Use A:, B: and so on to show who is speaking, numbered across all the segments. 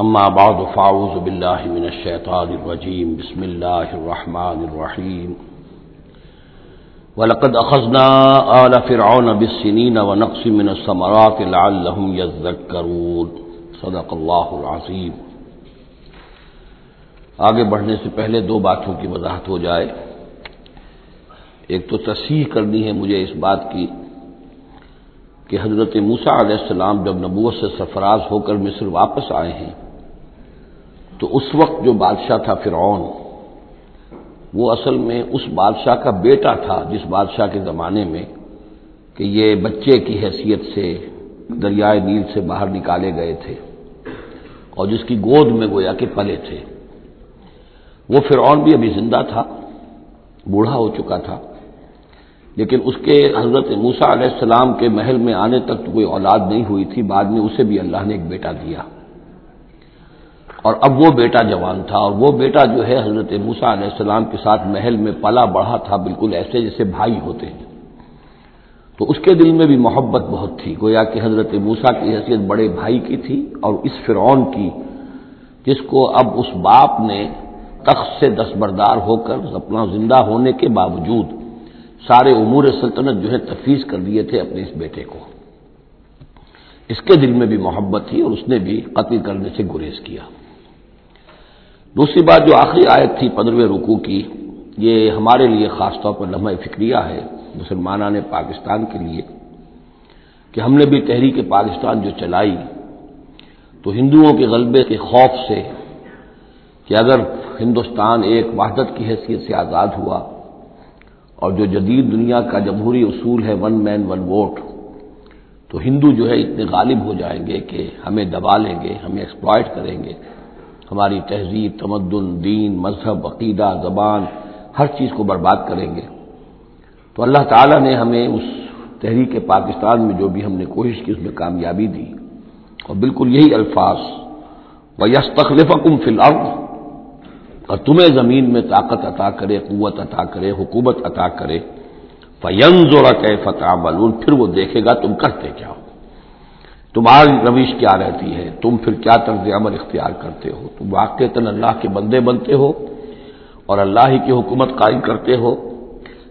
A: أما بعد فاعوذ بالله من الشيطان الرجيم. بسم الله الرحمن الرحيم. ولقد أخذنا آل فرعون بالسنين ونقص من الثمرات لعلهم يذكرون. صدق الله العظيم. آگے بڑھنے سے پہلے دو باتوں کی وضاحت ہو جائے. ایک تو تصحیح کرنی ہے مجھے اس بات کی کہ حضرت موسا علیہ السلام جب نبوت سے سرفراز ہو کر مصر واپس آئے ہیں تو اس وقت جو بادشاہ تھا فرعون، وہ اصل میں اس بادشاہ کا بیٹا تھا جس بادشاہ کے زمانے میں کہ یہ بچے کی حیثیت سے دریائے نیل سے باہر نکالے گئے تھے اور جس کی گود میں گویا کہ پلے تھے۔ وہ فرعون بھی ابھی زندہ تھا، بوڑھا ہو چکا تھا۔ لیکن اس کے حضرت موسا علیہ السلام کے محل میں آنے تک تو کوئی اولاد نہیں ہوئی تھی، بعد میں اسے بھی اللہ نے ایک بیٹا دیا۔ اور اب وہ بیٹا جوان تھا اور وہ بیٹا جو ہے حضرت موسا علیہ السلام کے ساتھ محل میں پلا بڑھا تھا بالکل ایسے جیسے بھائی ہوتے ہیں۔ تو اس کے دل میں بھی محبت بہت تھی، گویا کہ حضرت موسا کی حیثیت بڑے بھائی کی تھی اور اس فرعون کی، جس کو اب اس باپ نے تخت سے دستبردار ہو کر اپنا زندہ ہونے کے باوجود سارے امور سلطنت جو ہے تفویض کر دیے تھے اپنے اس بیٹے کو۔ اس کے دل میں بھی محبت تھی اور اس نے بھی قتل کرنے سے گریز کیا۔ دوسری بات جو آخری آیت تھی پندرہویں رکو کی، یہ ہمارے لیے خاص طور پر لمحہ فکریہ ہے مسلمانہ نے پاکستان کے لیے، کہ ہم نے بھی تحریک پاکستان جو چلائی، تو ہندوؤں کے غلبے کے خوف سے کہ اگر ہندوستان ایک وحدت کی حیثیت سے آزاد ہوا اور جو جدید دنیا کا جمہوری اصول ہے ون مین ون ووٹ تو ہندو جو ہے اتنے غالب ہو جائیں گے کہ ہمیں دبا لیں گے، ہمیں ایکسپلائٹ کریں گے۔ ہماری تہذیب، تمدن، دین، مذہب، عقیدہ، زبان، ہر چیز کو برباد کریں گے۔ تو اللہ تعالیٰ نے ہمیں اس تحریک پاکستان میں جو بھی ہم نے کوشش کی، اس میں کامیابی دی۔ اور بالکل یہی الفاظ و یس تخلیف کم اور تمہیں زمین میں طاقت عطا کرے، قوت عطا کرے، حکومت عطا کرے۔ فینز اور فتح پھر وہ دیکھے گا تم کرتے کیا ہو۔ تمہاری رویش کیا رہتی ہے؟ تم پھر کیا طرز عمل اختیار کرتے ہو؟ تم واقع اللہ کے بندے بنتے ہو اور اللہ ہی کی حکومت قائم کرتے ہو؟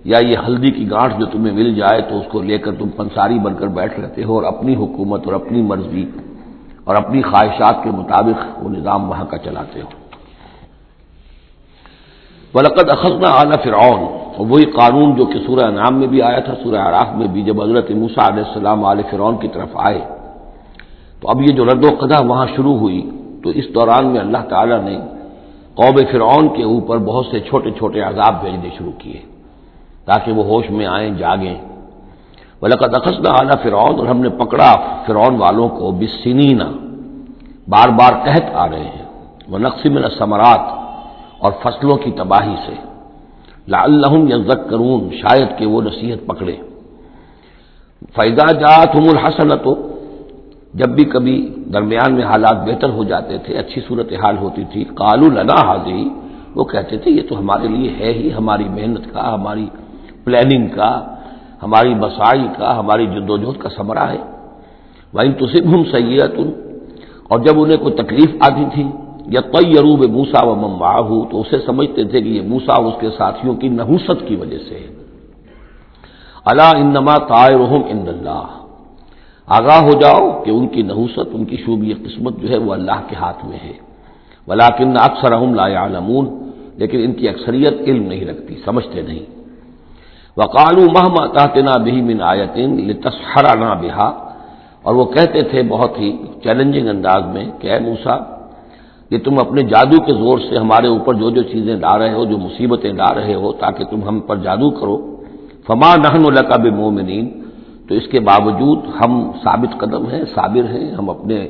A: یا یہ ہلدی کی گانٹ جو تمہیں مل جائے تو اس کو لے کر تم پنساری بن کر بیٹھ رہتے ہو اور اپنی حکومت اور اپنی مرضی اور اپنی خواہشات کے مطابق وہ نظام وہاں کا چلاتے ہو؟ ولقد اخذنا اعلیٰ فرعون اور وہی قانون جو کہ سورہ نام میں بھی آیا تھا، سورہ عراف میں بھی، جب حضرت موسا علیہ السلام علیہ فرعون کی طرف آئے۔ تو اب یہ جو رد و قدع وہاں شروع ہوئی، تو اس دوران میں اللہ تعالی نے قوب فرعون کے اوپر بہت سے چھوٹے چھوٹے عذاب بھیجنے شروع کیے، تاکہ وہ ہوش میں آئیں، جاگیں۔ ولقد اخذنا اعلیٰ فرعون اور ہم نے پکڑا فرعون والوں کو بسنینا بار بار قحط آ رہے ہیں۔ وہ نقصی میں ثمرات اور فصلوں کی تباہی سے۔ لعلہم یذکرون شاید کہ وہ نصیحت پکڑے فیضا جات ہم الحسن تو جب بھی کبھی درمیان میں حالات بہتر ہو جاتے تھے، اچھی صورت حال ہوتی تھی کالو لنا حاضری وہ کہتے تھے، یہ تو ہمارے لیے ہے ہی ہماری محنت کا، ہماری پلاننگ کا، ہماری بسائی کا، ہماری جدوجہد کا ثمرہ ہے۔ وہیں تصب ہم سید اور جب انہیں کوئی تکلیف آتی تھی یا کوئی عروب موسا و ممبا تو اسے سمجھتے تھے کہ یہ موسا اس کے ساتھیوں کی نحوست کی وجہ سے ہے۔ اللہ انما طائرہم ان اللہ آگاہ ہو جاؤ کہ ان کی نحوست، ان کی شوبی قسمت جو ہے وہ اللہ کے ہاتھ میں ہے۔ ولاکن اکثر لا عالمون لیکن ان کی اکثریت علم نہیں رکھتی، سمجھتے نہیں۔ وقالو مہما تحتنا بھی من آیتن لتسحرا نہ بہا۔ اور وہ کہتے تھے بہت ہی چیلنجنگ انداز میں کہ اے موسا کہ تم اپنے جادو کے زور سے ہمارے اوپر جو جو چیزیں لا رہے ہو، جو مصیبتیں لا رہے ہو، تاکہ تم ہم پر جادو کرو۔ فما نہن القاب مومنین تو اس کے باوجود ہم ثابت قدم ہیں، صابر ہیں، ہم اپنے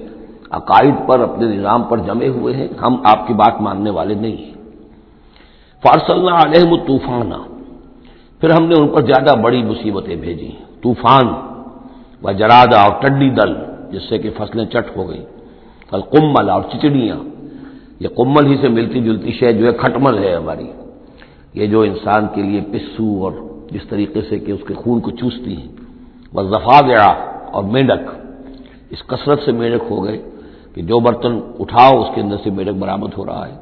A: عقائد پر، اپنے نظام پر جمے ہوئے ہیں، ہم آپ کی بات ماننے والے نہیں ہیں۔ فارسل علیہم طوفان پھر ہم نے ان پر زیادہ بڑی مصیبتیں بھیجی۔ طوفان و جرادہ اور ٹڈی دل، جس سے کہ فصلیں چٹ ہو گئی کل کمل اور چچڑیاں، یہ کمل ہی سے ملتی جلتی شے، جو ہے کھٹمل ہے ہماری۔ یہ جو انسان کے لیے پسو اور جس طریقے سے کہ اس کے خون کو چوستی ہیں۔ وہ زفا اور مینڈک، اس کثرت سے مینڈک ہو گئے کہ جو برتن اٹھاؤ، اس کے اندر سے میڈک برامد ہو رہا ہے۔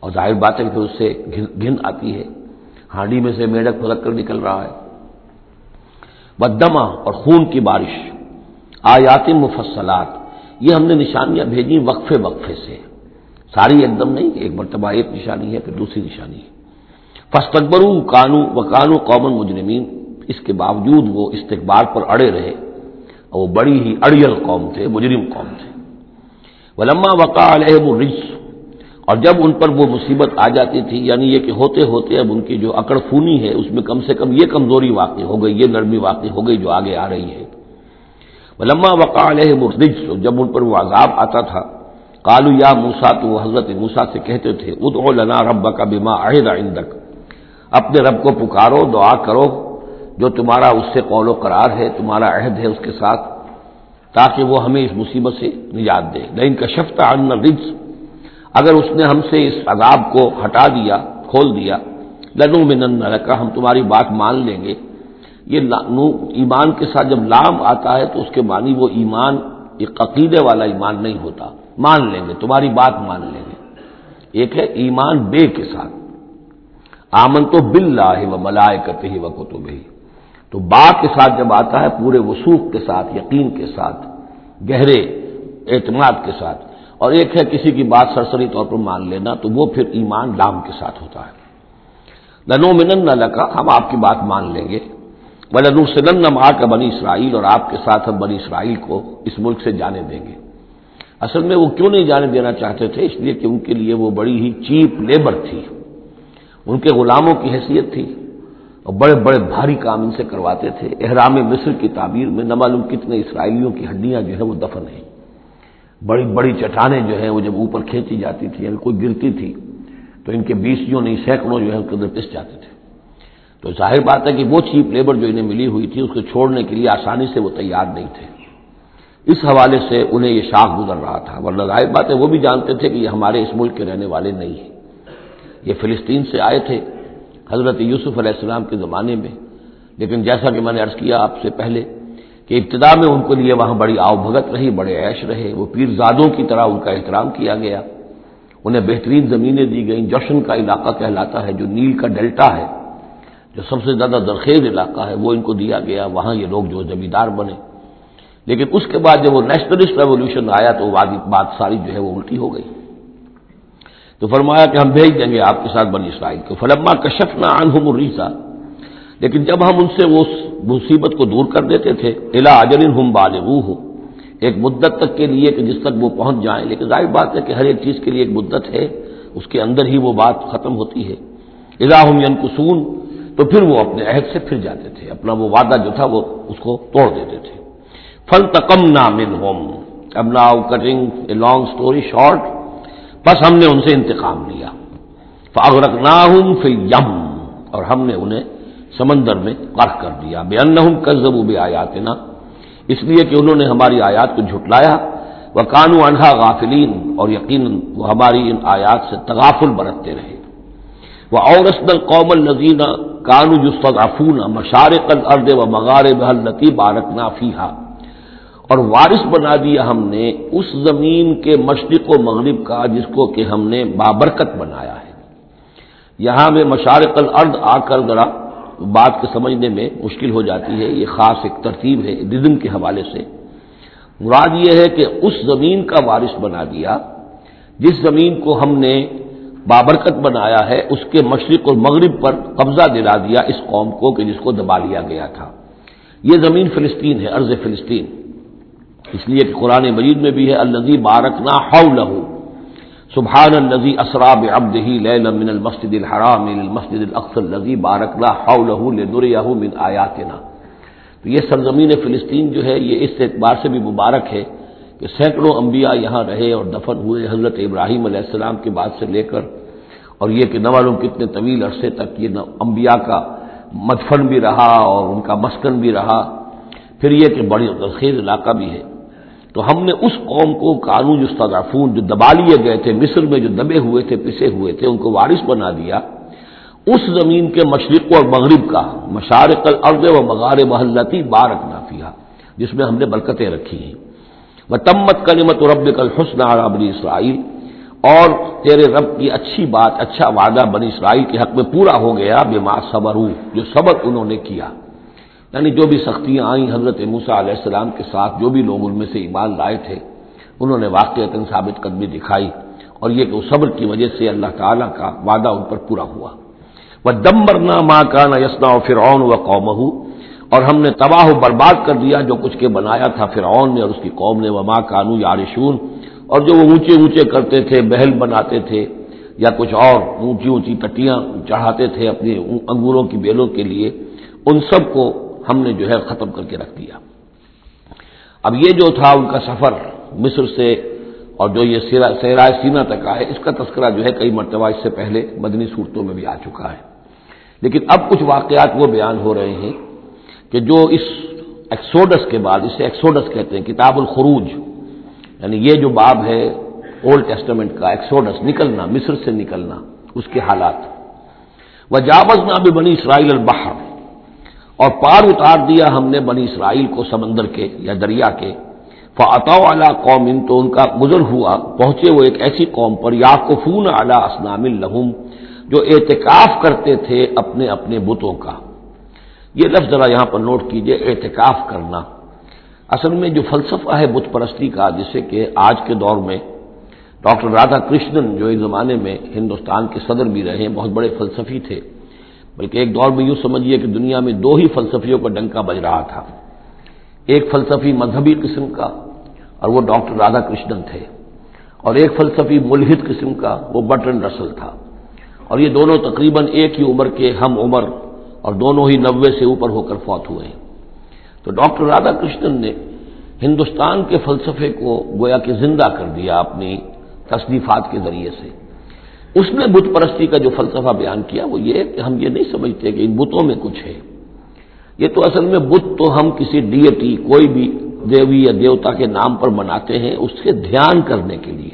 A: اور ظاہر بات ہے کہ اس سے گھن آتی ہے۔ ہانڈی میں سے میڈک پھلک کر نکل رہا ہے۔ بدما اور خون کی بارش، آیات مفصلات، یہ ہم نے نشانیاں بھیجی وقفے وقفے سے۔ ساری ایک دم نہیں، ایک مرتبہ ایک نشانی ہے، پھر دوسری نشانی ہے۔ فستقبرو کانو و کانو قومن مجرمین۔ اس کے باوجود وہ استقبال پر اڑے رہے اور وہ بڑی ہی اڑیل قوم تھے، مجرم قوم تھے۔ ولما وقع علیہ الرجس، اور جب ان پر وہ مصیبت آ جاتی تھی یعنی یہ کہ ہوتے ہوتے اب ان کی جو اکڑ فونی ہے، اس میں کم سے کم یہ کمزوری واقع ہو گئی، یہ نرمی واقع ہو گئی جو آگے آ رہی ہے۔ ولما وقع علیہ مرج جب ان پر وہ عذاب آتا تھا کالو یا موسا تو وہ حضرت موسا سے کہتے تھے ادو لنا رب کا بیما عہد عندک۔ اپنے رب کو پکارو، دعا کرو جو تمہارا اس سے قول و قرار ہے، تمہارا عہد ہے اس کے ساتھ، تاکہ وہ ہمیں اس مصیبت سے نجات دے۔ لیکن کشفتا ان رجس اگر اس نے ہم سے اس عذاب کو ہٹا دیا، کھول دیا لنو من کا ہم تمہاری بات مان لیں گے۔ یہ ایمان کے ساتھ جب لام آتا ہے، تو اس کے معنی وہ ایمان ایک عقیدے والا ایمان نہیں ہوتا۔ مان لیں گے، تمہاری بات مان لیں گے۔ ایک ہے ایمان بے کے ساتھ۔ آمن تو بل ہے وہ ملائے کرتے ہی وہ کتب ہی تو با کے ساتھ جب آتا ہے پورے وسوخ کے ساتھ، یقین کے ساتھ، گہرے اعتماد کے ساتھ، اور ایک ہے کسی کی بات سرسری طور پر مان لینا، تو وہ پھر ایمان لام کے ساتھ ہوتا ہے۔ لنو منن نہ لگا ہم آپ کی بات مان لیں گے۔ وہ لنو سنن نما کا بنی اسرائیل، اور آپ کے ساتھ ہم بنی اسرائیل کو اس ملک سے جانے دیں گے۔ اصل میں وہ کیوں نہیں جانے دینا چاہتے تھے؟ اس لیے کہ ان کے لیے وہ بڑی ہی چیپ لیبر تھی۔ ان کے غلاموں کی حیثیت تھی۔ اور بڑے بڑے بھاری کام ان سے کرواتے تھے۔ احرام مصر کی تعبیر میں نہ معلوم کتنے اسرائیلیوں کی ہڈیاں جو ہے وہ دفن ہیں۔ بڑی بڑی چٹانیں جو ہیں وہ جب اوپر کھینچی جاتی تھی یعنی کوئی گرتی تھی، تو ان کے بیسوں نہیں، سینکڑوں جو ہے اس کے اندر پس جاتے تھے۔ تو ظاہر بات ہے کہ وہ چیپ لیبر جو انہیں ملی ہوئی تھی، اس کو چھوڑنے کے لیے آسانی سے وہ تیار نہیں تھے۔ اس حوالے سے انہیں یہ شاخ گزر رہا تھا، ورنہ ظاہر بات ہے وہ بھی جانتے تھے کہ یہ ہمارے اس ملک کے رہنے والے نہیں ہیں۔ یہ فلسطین سے آئے تھے۔ حضرت یوسف علیہ السلام کے زمانے میں۔ لیکن جیسا کہ میں نے عرض کیا آپ سے پہلے کہ ابتدا میں ان کے لیے وہاں بڑی آؤ بھگت رہی، بڑے عیش رہے۔ وہ پیر زادوں کی طرح ان کا احترام کیا گیا۔ انہیں بہترین زمینیں دی گئیں۔ جوشن کا علاقہ کہلاتا ہے، جو نیل کا ڈیلٹا ہے، جو سب سے زیادہ درخیز علاقہ ہے، وہ ان کو دیا گیا۔ وہاں یہ لوگ جو زمیندار بنے۔ لیکن اس کے بعد جب وہ نیشنلسٹ ریولیوشن آیا تو بات ساری جو ہے وہ الٹی ہو گئی۔ تو فرمایا کہ ہم بھیج دیں گے آپ کے ساتھ بنی اسرائیل کو۔ فلما کشف نہ آنہم الریسا لیکن جب ہم ان سے وہ مصیبت کو دور کر دیتے تھے الا اجن ہم بال ہو ایک مدت تک کے لیے کہ جس تک وہ پہنچ جائیں، لیکن ظاہر بات ہے کہ ہر ایک چیز کے لیے ایک مدت ہے، اس کے اندر ہی وہ بات ختم ہوتی ہے۔ الا ہم ینکسون، تو پھر وہ اپنے عہد سے پھر جاتے تھے۔ اپنا وہ وعدہ جو تھا وہ اس کو توڑ دیتے تھے۔ فل تکم نامن ہوم اب now cutting a long story short بس ہم نے ان سے انتقام لیا۔ فاغرک نہ یم اور ہم نے انہیں سمندر میں غرق کر دیا۔ بے ان کزب بے آیات نا اس لیے کہ انہوں نے ہماری آیات کو جھٹلایا۔ وہ کانو انہا غافلین اور یقیناً وہ ہماری ان آیات سے تغافل برتتے رہے۔ وہ اورسد القوم النزین کانو جسفون مشارق الارض و مغار بحل لطی بارک نافیہ اور وارث بنا دیا ہم نے اس زمین کے مشرق و مغرب کا جس کو کہ ہم نے بابرکت بنایا ہے۔ یہاں میں مشارق الارض آ کر ذرا بات کے سمجھنے میں مشکل ہو جاتی ہے، یہ خاص ایک ترتیب ہے ردم کے حوالے سے۔ مراد یہ ہے کہ اس زمین کا وارث بنا دیا، جس زمین کو ہم نے بابرکت بنایا ہے، اس کے مشرق اور مغرب پر قبضہ دلا دیا اس قوم کو کہ جس کو دبا لیا گیا تھا۔ یہ زمین فلسطین ہے ارض فلسطین۔ اس لیے کہ قرآن مجید میں بھی ہے النزی بارکنا ہاؤ لہو سبحان النزی اسراب ابد ہی من المسد الحرام المسد الاقص النزی بارکنا ہاؤ لہو من آیاتنا۔ تو یہ سرزمین فلسطین جو ہے، یہ اس اعتبار سے بھی مبارک ہے کہ سینکڑوں انبیاء یہاں رہے اور دفن ہوئے حضرت ابراہیم علیہ السلام کے بعد سے لے کر۔ اور یہ کہ نہ معلوم کتنے طویل عرصے تک یہ انبیاء کا مدفن بھی رہا اور ان کا مسکن بھی رہا۔ پھر یہ کہ بڑی تخیر علاقہ بھی ہے۔ تو ہم نے اس قوم کو قانون استغافون جو دبا لیے گئے تھے، مصر میں جو دبے ہوئے تھے، پسے ہوئے تھے، ان کو وارث بنا دیا۔ اس زمین کے مشرق اور مغرب کا، مشارق الارض و مغار محلتی بارک نافیہ جس میں ہم نے برکتیں رکھی ہیں۔ وہ تمت کلیمت رب کل حسن ابنی اسرائیل۔ اور تیرے رب کی اچھی بات اچھا وعدہ بنی اسرائیل کے حق میں پورا ہو گیا بے ماں صبر جو صبر انہوں نے کیا۔ یعنی جو بھی سختیاں آئیں حضرت موسا علیہ السلام کے ساتھ، جو بھی لوگ ان میں سے ایمان لائے تھے، انہوں نے واقع ثابت قدمی دکھائی اور یہ کہ وہ صبر کی وجہ سے اللہ تعالیٰ کا وعدہ ان پر پورا ہوا۔ وہ دمبرنا ماں کا نہ یسنا و فرعون و قوم اور ہم نے تباہ و برباد کر دیا جو کچھ کے بنایا تھا فرعون نے اور اس کی قوم نے۔ وہ ماں کانو یارشون اور جو وہ اونچے اونچے کرتے تھے بہل بناتے تھے یا کچھ اور اونچی اونچی ٹٹیاں چڑھاتے تھے اپنے انگوروں کی بیلوں کے لیے، ان سب کو ہم نے جو ہے ختم کر کے رکھ دیا۔ اب یہ جو تھا ان کا سفر مصر سے اور جو یہ سہرائے سینا تک آئے، اس کا تذکرہ جو ہے کئی مرتبہ اس سے پہلے مدنی صورتوں میں بھی آ چکا ہے۔ لیکن اب کچھ واقعات وہ بیان ہو رہے ہیں کہ جو اس ایکسوڈس کے بعد اسے ایکسوڈس کہتے ہیں، کتاب الخروج یعنی یہ جو باب ہے اولڈ ٹیسٹمنٹ کا، ایکسوڈس، نکلنا، مصر سے نکلنا، اس کے حالات۔ وہ جابز نہ بھی بنی اسرائیل البحر اور پار اتار دیا ہم نے بنی اسرائیل کو سمندر کے یا دریا کے۔ فعطا اعلیٰ قوم ان تو ان کا گزر ہوا، پہنچے وہ ایک ایسی قوم پر یا کفون اعلیٰ اسلام الحم جو اعتکاف کرتے تھے اپنے اپنے بتوں کا۔ یہ لفظ ذرا یہاں پر نوٹ کیجیے، اعتکاف کرنا۔ اصل میں جو فلسفہ ہے بت پرستی کا، جسے کہ آج کے دور میں ڈاکٹر رادھا کرشنن جو ایک زمانے میں ہندوستان کے صدر بھی رہے ہیں بہت بڑے فلسفی تھے بلکہ ایک دور میں یوں سمجھیے کہ دنیا میں دو ہی فلسفیوں کا ڈنکا بج رہا تھا۔ ایک فلسفی مذہبی قسم کا اور وہ ڈاکٹر رادھا کرشنن تھے۔ اور ایک فلسفی ملحد قسم کا وہ بٹن رسل تھا۔ اور یہ دونوں تقریباً ایک ہی عمر کے ہم عمر اور دونوں ہی نوے سے اوپر ہو کر فوت ہوئے۔ ہیں تو ڈاکٹر رادھا کرشنن نے ہندوستان کے فلسفے کو گویا کہ زندہ کر دیا اپنی تصنیفات کے ذریعے سے۔ اس نے بت پرستی کا جو فلسفہ بیان کیا وہ یہ کہ ہم یہ نہیں سمجھتے کہ ان بتوں میں کچھ ہے۔ یہ تو اصل میں بت تو ہم کسی ڈیٹی کوئی بھی دیوی یا دیوتا کے نام پر بناتے ہیں اس کے دھیان کرنے کے لیے۔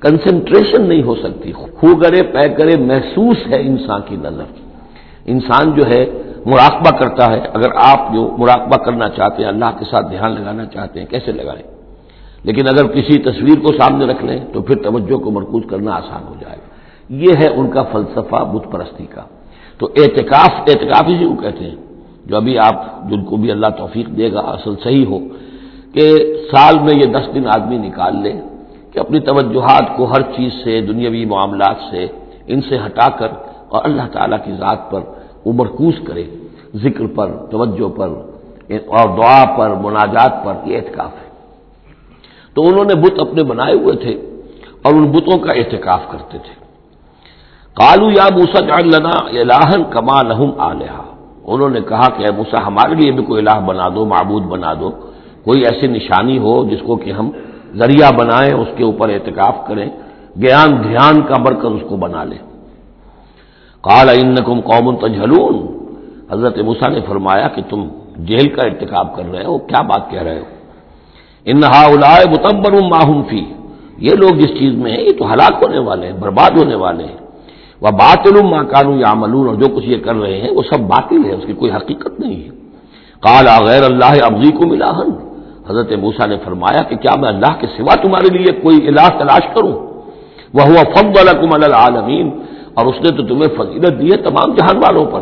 A: کنسنٹریشن نہیں ہو سکتی۔ خو کرے، پے کرے، محسوس ہے انسان کی نظر۔ انسان جو ہے مراقبہ کرتا ہے۔ اگر آپ جو مراقبہ کرنا چاہتے ہیں، اللہ کے ساتھ دھیان لگانا چاہتے ہیں، کیسے لگائیں؟ لیکن اگر کسی تصویر کو سامنے رکھ لیں تو پھر توجہ کو مرکوز کرنا آسان ہو جائے گا۔ یہ ہے ان کا فلسفہ بت پرستی کا۔ تو اعتکاف اعتکاف ہی کو کہتے ہیں؟ جو ابھی آپ، جن کو بھی اللہ توفیق دے گا، اصل صحیح ہو کہ سال میں یہ دس دن آدمی نکال لے کہ اپنی توجہات کو ہر چیز سے، دنیاوی معاملات سے، ان سے ہٹا کر اور اللہ تعالیٰ کی ذات پر وہ مرکوز کرے۔ ذکر پر، توجہ پر، اور دعا پر، مناجات پر یہ اعتکاف ہے۔ تو انہوں نے بت اپنے بنائے ہوئے تھے اور ان بتوں کا احتکاف کرتے تھے۔ کالو یا موسا جان لنا الہن کما لہم آلیہ انہوں نے کہا کہ اے موسا ہمارے لیے بھی کوئی الہ بنا دو، معبود بنا دو۔ کوئی ایسی نشانی ہو جس کو کہ ہم ذریعہ بنائیں، اس کے اوپر احتکاف کریں، گیان، دھیان کا مرکز اس کو بنا لیں۔ کال ان قوم تجھلون حضرت موسا نے فرمایا کہ تم جیل کا ارتکاب کر رہے ہو، کیا بات کہہ رہے ہو؟ انہا اولائے متبر ماہم فی یہ لوگ جس چیز میں ہیں، یہ تو ہلاک ہونے والے ہیں، برباد ہونے والے ہیں۔ وہ باطل ماں کانو یا ملون اور جو کچھ یہ کر رہے ہیں وہ سب باطل ہے اس کی کوئی حقیقت نہیں ہے۔ کالا غیر اللہ ابزی کو ملا حضرت موسا نے فرمایا کہ کیا میں اللہ کے سوا تمہارے لیے کوئی علاج تلاش کروں؟ وہ ہوا فم الکم العالمین۔ اور اس نے تو تمہیں فضیلت دی ہے تمام جہان والوں پر۔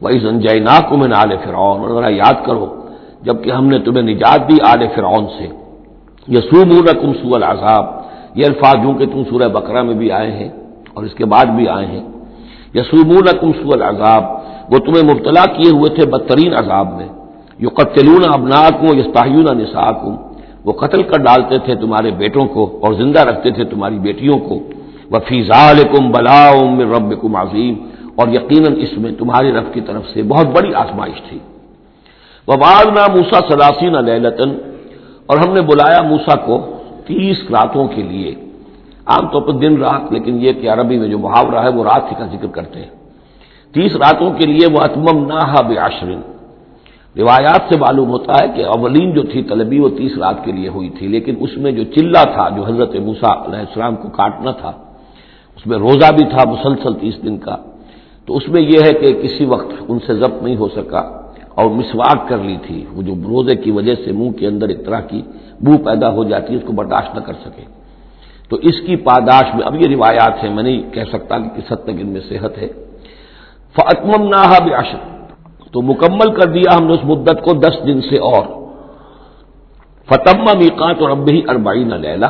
A: وہی سنجینا کو میں نال فرعون۔ اور ذرا یاد کرو، جبکہ ہم نے تمہیں نجات دی آل فرعون سے۔ یسوم کم سو العذاب۔ یہ الفاظ جو کہ تم سورہ بکرا میں بھی آئے ہیں۔ اور اس کے بعد بھی آئے ہیں۔ یسوم کم سو العذاب، وہ تمہیں مبتلا کیے ہوئے تھے بدترین عذاب میں۔ یو قتلون ابناکم یستاحیون نساکم، وہ قتل کر ڈالتے تھے تمہارے بیٹوں کو اور زندہ رکھتے تھے تمہاری بیٹیوں کو۔ وہ فیضا کم بلا رب کم عظیم، اور یقیناً اس میں تمہاری رب کی طرف سے بہت بڑی آزمائش تھی۔ وبال نا موسا سلاسین لطن اور ہم نے بلایا موسا کو تیس راتوں کے لیے۔ عام طور پر دن رات، لیکن یہ کہ عربی میں جو محاورہ ہے، وہ رات ہی کا ذکر کرتے ہیں۔ تیس راتوں کے لیے وہ اتمم نہ بے آشرین روایات سے معلوم ہوتا ہے کہ اولین جو تھی طلبی، وہ تیس رات کے لیے ہوئی تھی، لیکن اس میں جو چلہ تھا، جو حضرت موسا علیہ السلام کو کاٹنا تھا، اس میں روزہ بھی تھا مسلسل تیس دن کا۔ تو اس میں یہ ہے کہ کسی وقت ان سے ضبط نہیں ہو سکا اور مسواک کر لی تھی۔ وہ جو روزے کی وجہ سے منہ کے اندر ایک طرح کی بو پیدا ہو جاتی ہے اس کو برداشت نہ کر سکے۔ تو اس کی پاداش میں اب یہ روایات ہیں، میں نہیں کہہ سکتا کہ کس حد تک ان میں صحت ہے۔ فاطم نہ تو مکمل کر دیا ہم نے اس مدت کو دس دن سے اور۔ فتم میقات اور اب ہی اربعین لیلہ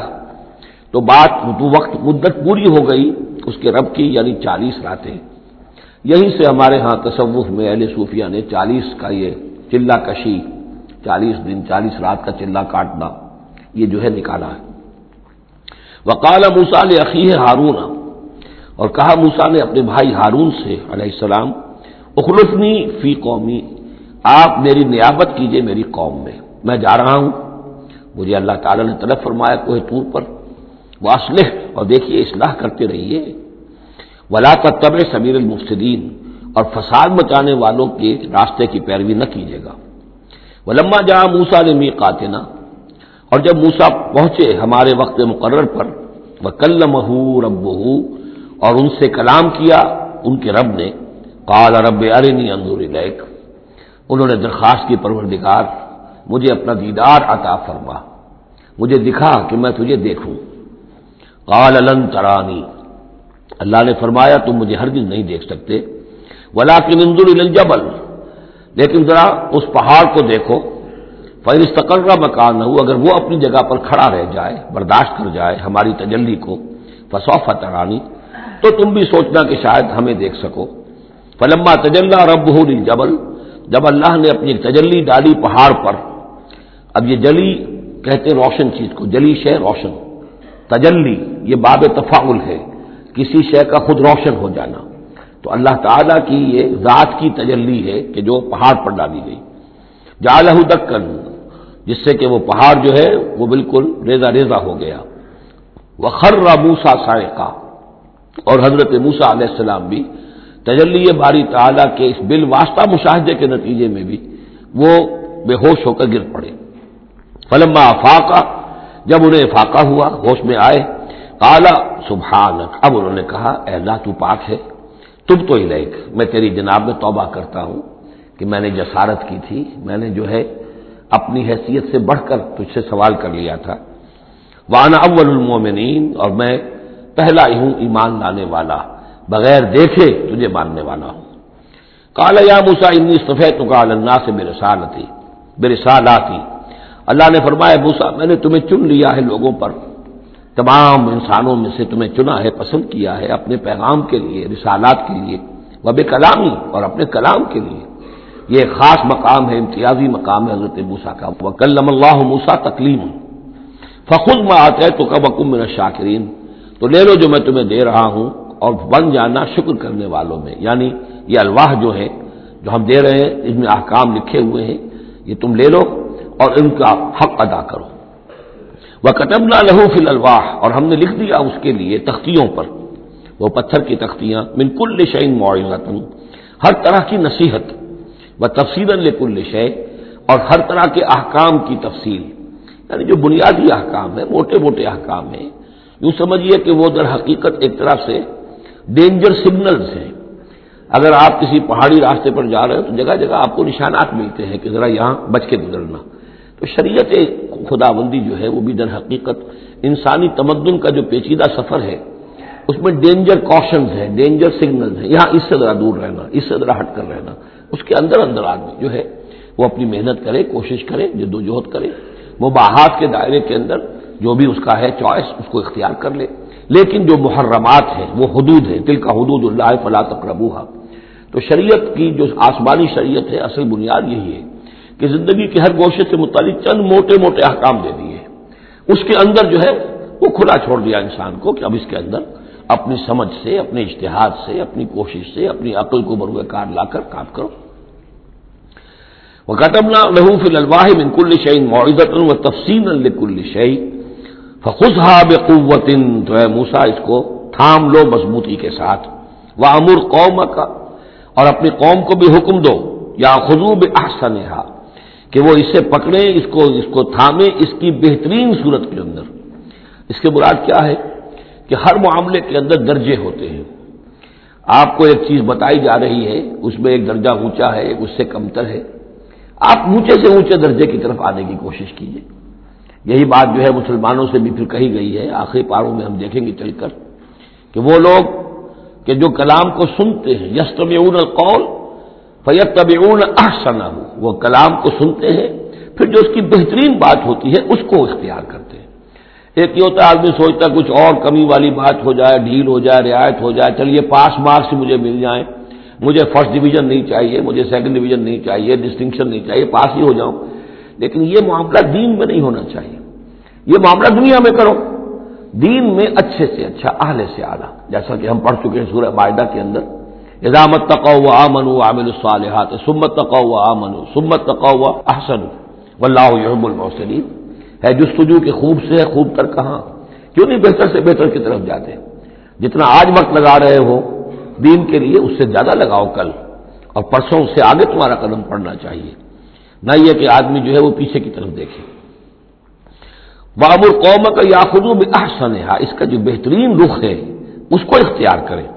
A: تو بات وقت مدت پوری ہو گئی، اس کے رب کی یعنی چالیس راتیں۔ یہیں سے ہمارے ہاں تصوف میں اہل صوفیہ نے چالیس کا یہ چلہ کشی، چالیس دن، چالیس رات کا چلہ کاٹنا، یہ جو ہے نکالا ہے۔ وکال موسا نے عقی ہارون اور کہا موسا نے اپنے بھائی ہارون سے علیہ السلام اخلفنی فی قومی، آپ میری نیابت کیجیے میری قوم میں۔ میں جا رہا ہوں۔ مجھے اللہ تعالی نے طلب فرمایا، کوہ طور پر۔ واسلح اور دیکھیے، اصلاح کرتے رہیے۔ ولا طب سمیر المفسدین، اور فساد مچانے والوں کے راستے کی پیروی نہ کیجیے گا۔ ولما جہاں موسا نے می قاتنا اور جب موسا پہنچے ہمارے وقت مقرر پر وہ کل رب اور ان سے کلام کیا، ان کے رب نے کال رب ارنی اندور لیک انہوں نے درخواست کی پروردگار، مجھے اپنا دیدار عطا فرما، مجھے دکھا کہ میں تجھے دیکھوں۔ قال الن ترانی اللہ نے فرمایا، تم مجھے ہر دن نہیں دیکھ سکتے۔ ولا کے الجبل۔ لیکن ذرا اس پہاڑ کو دیکھو۔ فہرستقر کا مکان نہ ہو اگر وہ اپنی جگہ پر کھڑا رہ جائے، برداشت کر جائے ہماری تجلی کو فسوف ترانی تو تم بھی سوچنا کہ شاید ہمیں دیکھ سکو۔ فلما تجلّہ رب ہو جبل جب اللہ نے اپنی تجلی ڈالی پہاڑ پر۔ اب یہ جلی کہتے روشن چیز کو، جلی شے روشن۔ تجلی، یہ باب تفاعل ہے۔ کسی شے کا خود روشن ہو جانا۔ تو اللہ تعالیٰ کی یہ ذات کی تجلی ہے کہ جو پہاڑ پر ڈالی گئی۔ جالہ دکن جس سے کہ وہ پہاڑ جو ہے وہ بالکل ریزا ریزا ہو گیا۔ وہ خر موسا سائقہ اور حضرت موسا علیہ السلام بھی تجلی باری تعالیٰ کے اس بال واسطہ مشاہدے کے نتیجے میں بھی وہ بے ہوش ہو کر گر پڑے۔ فلما افاقہ جب انہیں افاقہ ہوا، ہوش میں آئے کالا سبحان اب انہوں نے کہا، اے اللہ تو پاک ہے تم تو ہی لیک میں تیری جناب میں توبہ کرتا ہوں کہ میں نے جسارت کی تھی، میں نے جو ہے اپنی حیثیت سے بڑھ کر تجھ سے سوال کر لیا تھا۔ وانا اول المومنین اور میں پہلا ہی ہوں ایمان لانے والا، بغیر دیکھے تجھے ماننے والا ہوں۔ کالا یا موسا انی سفید تو کال اللہ سے میرے سال تھی میرے سال آتی اللہ نے فرمایا موسا میں نے تمہیں چن لیا ہے لوگوں پر۔ تمام انسانوں میں سے تمہیں چنا ہے، پسند کیا ہے اپنے پیغام کے لیے، رسالات کے لیے۔ وب کلامی اور اپنے کلام کے لیے۔ یہ خاص مقام ہے، امتیازی مقام ہے، حضرت موسا کا۔ وکلم اللہ موسا تکلیم فخود میں آتے تو کب اکم شاکرین تو لے لو جو میں تمہیں دے رہا ہوں اور بن جانا شکر کرنے والوں میں۔ یعنی یہ الواح جو ہے، جو ہم دے رہے ہیں، اس میں احکام لکھے ہوئے ہیں، یہ تم لے لو اور ان کا حق ادا کرو۔ وہ کٹب نہ لہو فل الواح اور ہم نے لکھ دیا اس کے لیے تختیوں پر۔ وہ پتھر کی تختیاں۔ بالکل شعین معاوضہ ہر طرح کی نصیحت۔ و تفصیل الکل شے، اور ہر طرح کے احکام کی تفصیل۔ یعنی جو بنیادی احکام ہے موٹے موٹے احکام ہیں۔ یوں سمجھیے کہ وہ در حقیقت ایک طرح سے ڈینجر سگنلز ہیں۔ اگر آپ کسی پہاڑی راستے پر جا رہے ہیں تو جگہ جگہ آپ کو نشانات ملتے ہیں کہ ذرا یہاں بچ کے گزرنا۔ تو شریعت خدا بندی جو ہے، وہ بھی در حقیقت انسانی تمدن کا جو پیچیدہ سفر ہے، اس میں ڈینجر کوشنز ہیں ڈینجر سگنلز ہیں۔ یہاں اس سے ذرا دور رہنا، اس سے ذرا ہٹ کر رہنا۔ اس کے اندر اندر آدمی جو ہے وہ اپنی محنت کرے، کوشش کرے جدوجہد کرے۔ وہ کے دائرے کے اندر جو بھی اس کا ہے چوائس اس کو اختیار کر لے۔ لیکن جو محرمات ہیں، وہ حدود ہیں۔ دل کا حدود اللہ فلاں تقربوہا۔ تو شریعت کی جو آسمانی شریعت ہے، اصل بنیاد یہی ہے کہ زندگی کے ہر گوشے سے متعلق چند موٹے موٹے احکام دے دیے۔ اس کے اندر جو ہے، وہ کھلا چھوڑ دیا انسان کو کہ اب اس کے اندر اپنی سمجھ سے، اپنے اشتہاد سے، اپنی کوشش سے، اپنی عقل کو بروئے کار لا کر کام کرو۔ وہ قطمنا لہو فی الواح کل شعین معزت و تفصیل الکل شعی فخص قوت تو ہے موسا اس کو تھام لو مضبوطی کے ساتھ۔ وہ امر قوم کا اور اپنی قوم کو بھی حکم دو۔ یا خزوب احسن کہ وہ اسے پکڑے اس کو اس کو تھامے اس کی بہترین صورت کے اندر۔ اس کے مراد کیا ہے؟ کہ ہر معاملے کے اندر درجے ہوتے ہیں۔ آپ کو ایک چیز بتائی جا رہی ہے، اس میں ایک درجہ اونچا ہے، ایک اس سے کمتر ہے۔ آپ اونچے سے اونچے درجے کی طرف آنے کی کوشش کیجیے یہی بات جو ہے مسلمانوں سے بھی پھر کہی گئی ہے۔ آخری پاروں میں ہم دیکھیں گے چل کر کہ وہ لوگ کہ جو کلام کو سنتے ہیں یستم القول فیت طب احسن وہ کلام کو سنتے ہیں۔ پھر جو اس کی بہترین بات ہوتی ہے، اس کو اختیار کرتے ہیں۔ ایک یہ ہوتا ہے آدمی سوچتا ہے کچھ اور کمی والی بات ہو جائے ڈھیل ہو جائے، رعایت ہو جائے چلیے پاس مارکس مجھے مل جائیں، مجھے فرسٹ ڈویژن نہیں چاہیے، مجھے سیکنڈ ڈویژن نہیں چاہیے ڈسٹنکشن نہیں چاہیے، پاس ہی ہو جاؤں۔ لیکن یہ معاملہ دین میں نہیں ہونا چاہیے۔ یہ معاملہ دنیا میں کرو۔ دین میں اچھے سے اچھا اہل سے اعلیٰ۔ جیسا کہ ہم پڑھ چکے ہیں سورہ معاہدہ کے اندر۔ نظامت تقو و آمن عامل الصالحات سمت تقو و آمن سمت تقو و احسن و اللہ یحب المحسنین۔ ہے جستجو کے خوب سے خوب تر کہاں؟ کیوں نہیں بہتر سے بہتر کی طرف جاتے؟ جتنا آج وقت لگا رہے ہو، دین کے لیے اس سے زیادہ لگاؤ کل، اور پرسوں سے آگے تمہارا قدم پڑنا چاہیے۔ نہ یہ کہ آدمی جو ہے وہ پیچھے کی طرف دیکھے۔ بابر قوم کا یا خدو بھی احسن اس کا جو بہترین رخ ہے، اس کو اختیار کرے